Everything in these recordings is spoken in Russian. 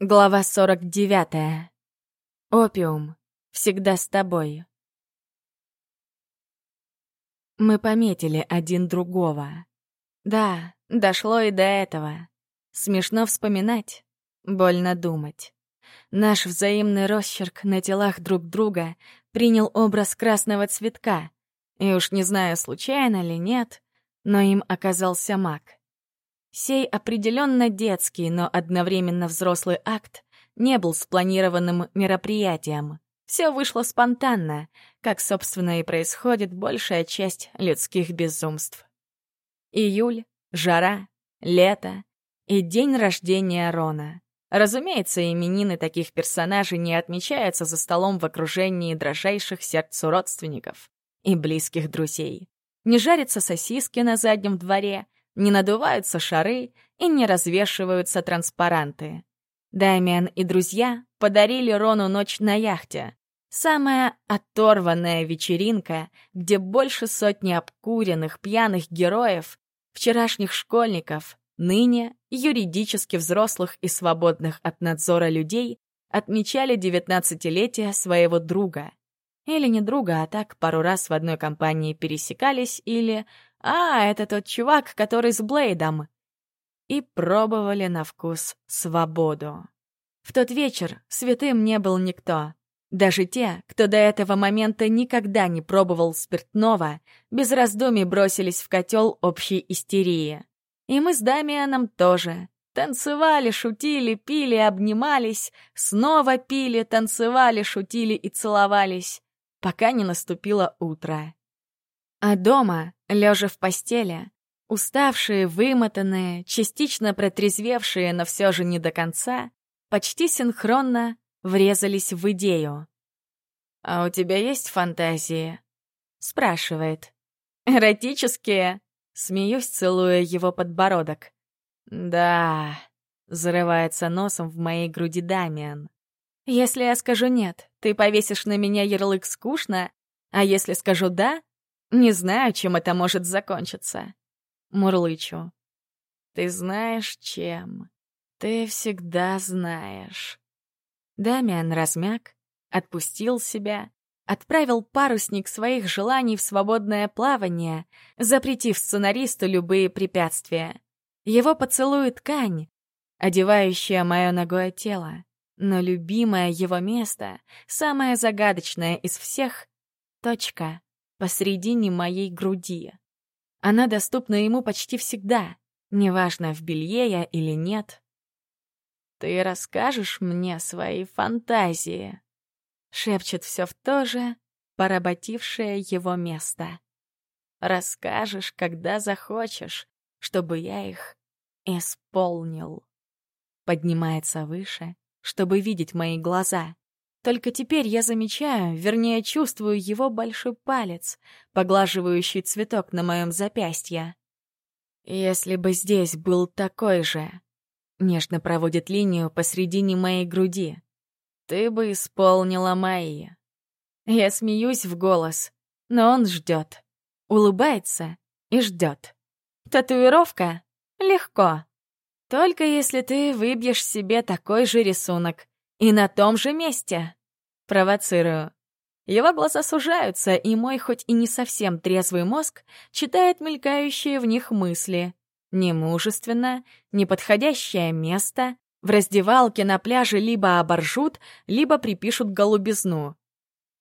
Глава 49. Опиум. Всегда с тобой. Мы пометили один другого. Да, дошло и до этого. Смешно вспоминать, больно думать. Наш взаимный росчерк на телах друг друга принял образ красного цветка, и уж не знаю, случайно ли нет, но им оказался маг. Сей определенно детский, но одновременно взрослый акт не был спланированным мероприятием. Все вышло спонтанно, как, собственно, и происходит большая часть людских безумств. Июль, жара, лето и день рождения Рона. Разумеется, именины таких персонажей не отмечаются за столом в окружении дрожайших сердцу родственников и близких друзей. Не жарятся сосиски на заднем дворе — не надуваются шары и не развешиваются транспаранты. Даймиан и друзья подарили Рону ночь на яхте. Самая оторванная вечеринка, где больше сотни обкуренных пьяных героев, вчерашних школьников, ныне юридически взрослых и свободных от надзора людей, отмечали девятнадцатилетие своего друга. Или не друга, а так пару раз в одной компании пересекались или «А, это тот чувак, который с Блейдом!» И пробовали на вкус свободу. В тот вечер святым не был никто. Даже те, кто до этого момента никогда не пробовал спиртного, без раздумий бросились в котел общей истерии. И мы с Дамианом тоже. Танцевали, шутили, пили, обнимались, снова пили, танцевали, шутили и целовались, пока не наступило утро. А дома, лежа в постели, уставшие, вымотанные, частично протрезвевшие, но все же не до конца, почти синхронно врезались в идею. «А у тебя есть фантазии?» — спрашивает. «Эротические?» — смеюсь, целуя его подбородок. «Да», — зарывается носом в моей груди Дамиан. «Если я скажу «нет», ты повесишь на меня ярлык «скучно», а если скажу «да», не знаю, чем это может закончиться. Мурлычу. Ты знаешь, чем. Ты всегда знаешь. Дамиан размяк, отпустил себя, отправил парусник своих желаний в свободное плавание, запретив сценаристу любые препятствия. Его поцелует ткань, одевающая мое ногое тело. Но любимое его место, самое загадочное из всех — точка посредине моей груди. Она доступна ему почти всегда, неважно, в белье я или нет. «Ты расскажешь мне свои фантазии?» — шепчет все в то же, поработившее его место. «Расскажешь, когда захочешь, чтобы я их исполнил». Поднимается выше, чтобы видеть мои глаза. Только теперь я замечаю, вернее, чувствую его большой палец, поглаживающий цветок на моем запястье. Если бы здесь был такой же, нежно проводит линию посредине моей груди, ты бы исполнила мои. Я смеюсь в голос, но он ждет, улыбается и ждет. Татуировка? Легко. Только если ты выбьешь себе такой же рисунок и на том же месте. Провоцирую. Его глаза сужаются, и мой хоть и не совсем трезвый мозг читает мелькающие в них мысли. Немужественно, неподходящее место, в раздевалке на пляже либо оборжут, либо припишут голубизну.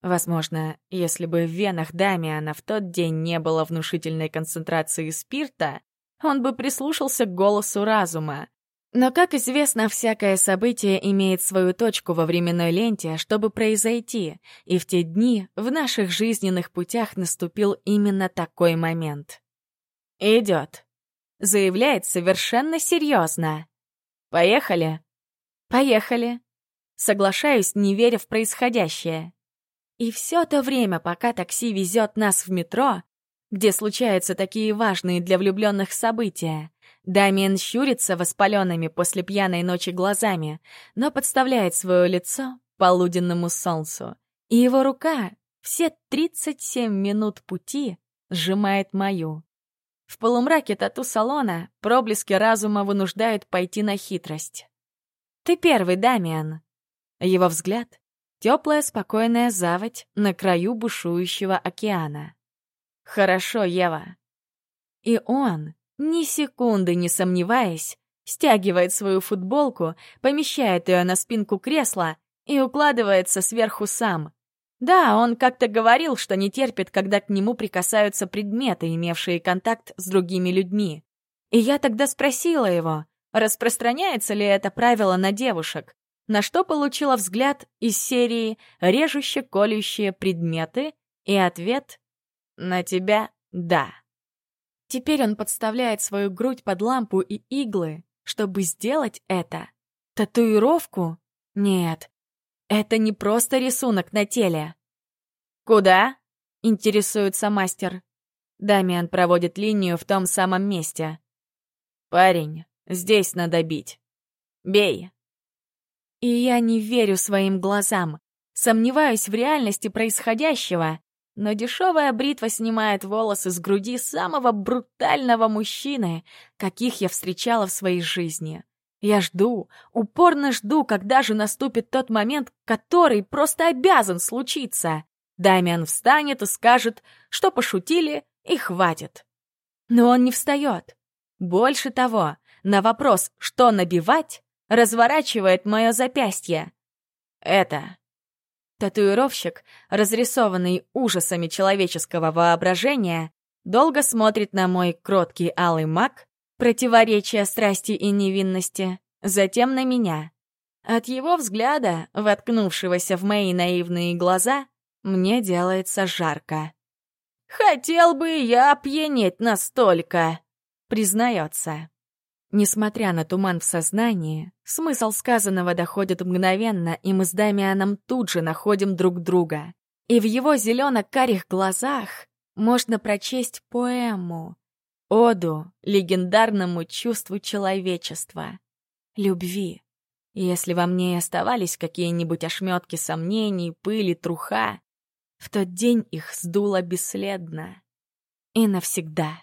Возможно, если бы в венах Дамиана в тот день не было внушительной концентрации спирта, он бы прислушался к голосу разума, но, как известно, всякое событие имеет свою точку во временной ленте, чтобы произойти, и в те дни в наших жизненных путях наступил именно такой момент. «Идет», — заявляет совершенно серьезно. «Поехали?» «Поехали». Соглашаюсь, не веря в происходящее. И все то время, пока такси везет нас в метро, где случаются такие важные для влюбленных события, Дамиен щурится воспаленными после пьяной ночи глазами, но подставляет свое лицо полуденному солнцу, и его рука все 37 минут пути сжимает мою. В полумраке тату-салона проблески разума вынуждают пойти на хитрость. Ты первый, Дамиан. Его взгляд — теплая, спокойная заводь на краю бушующего океана. Хорошо, Ева. И он, ни секунды не сомневаясь, стягивает свою футболку, помещает ее на спинку кресла и укладывается сверху сам. Да, он как-то говорил, что не терпит, когда к нему прикасаются предметы, имевшие контакт с другими людьми. И я тогда спросила его, распространяется ли это правило на девушек, на что получила взгляд из серии «режуще-колющие предметы» и ответ «на тебя да». Теперь он подставляет свою грудь под лампу и иглы, чтобы сделать это. Татуировку? Нет, это не просто рисунок на теле. «Куда?» — интересуется мастер. Дамиан проводит линию в том самом месте. «Парень, здесь надо бить. Бей!» И я не верю своим глазам, сомневаюсь в реальности происходящего, но дешевая бритва снимает волосы с груди самого брутального мужчины, каких я встречала в своей жизни. Я жду, упорно жду, когда же наступит тот момент, который просто обязан случиться. Дамиан встанет и скажет, что пошутили, и хватит. Но он не встает. Больше того, на вопрос, что набивать, разворачивает мое запястье. Это. Татуировщик, разрисованный ужасами человеческого воображения, долго смотрит на мой кроткий алый маг, противоречие страсти и невинности, затем на меня. От его взгляда, воткнувшегося в мои наивные глаза, мне делается жарко. «Хотел бы я опьянеть настолько», — признается. Несмотря на туман в сознании, смысл сказанного доходит мгновенно, и мы с Дамианом тут же находим друг друга. И в его зелено-карих глазах можно прочесть поэму, оду легендарному чувству человечества, любви. Если во мне и оставались какие-нибудь ошметки сомнений, пыли, труха, в тот день их сдуло бесследно и навсегда.